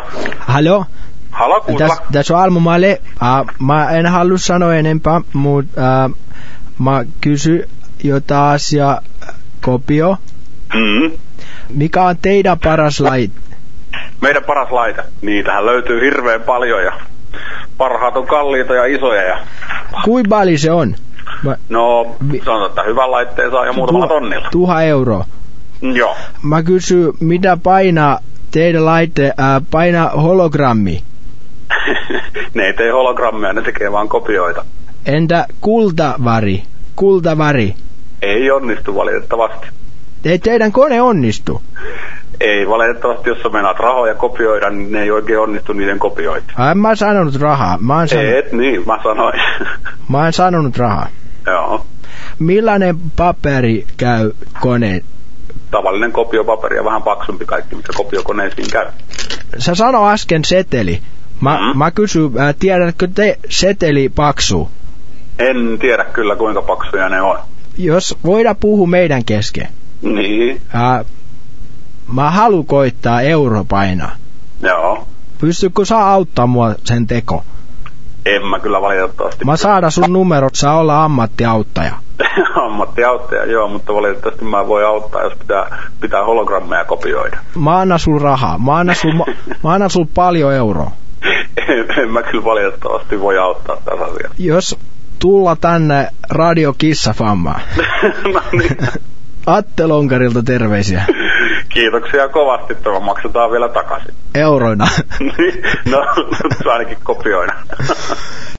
Kuusela. Halo? Halo Kuusela. Tässä täs on Almu Male. Uh, mä en halua sanoa enempää, mutta uh, mä kysy jotain asiaa kopio. Mm. Mikä on teidän paras laite? Meidän paras laite. Niitähän löytyy hirveän paljon ja parhaat on kalliita ja isoja. Ja... Kuinka paljon se on? Mä, No, sanotaan, että hyvän laitteen saa jo muutamalla tonnilla. Tuha euroa. Joo. Mä kysyn, mitä painaa teidän laite, äh, painaa hologrammi? ne ei tee hologrammeja, ne tekee vaan kopioita. Entä kultavari? Kultavari? Ei onnistu valitettavasti. Ei teidän kone onnistu. Ei valitettavasti, jos sä meinaat rahoja kopioida, niin ne ei oikein onnistu niiden kopioita. Ai, mä oon sanonut rahaa. Mä oon, sanonut, Et niin, mä sanoin. mä oon sanonut rahaa. Joo. Millainen paperi käy koneen? Tavallinen kopiopaperi ja vähän paksumpi kaikki, mitä kopiokoneisiin käy. Sä sano äsken seteli. Mä, Mm. mä kysyn, äh, tiedätkö te seteli paksu? En tiedä kyllä, kuinka paksuja ne on. Jos voidaan puhua meidän kesken. Niin, Äh, mä haluan koittaa euro painaa. joo. Pystytkö sä auttaa mua sen teko? En mä kyllä valitettavasti. Mä saada sun numerot, saa olla ammattiauttaja. Ammattiauttaja, joo, mutta valitettavasti mä voi auttaa, jos pitää, pitää hologrammeja kopioida. Mä annan sul rahaa. Mä annan sul, mä, mä annan sul paljon euroa. en, en mä kyllä valitettavasti voi auttaa tässä asiassa. Jos tulla tänne Radio Kissafammaan. no niin. Atte Lonkarilta terveisiä. Kiitoksia kovasti, tuo maksetaan vielä takaisin. Euroina. Niin, no, ainakin kopioina.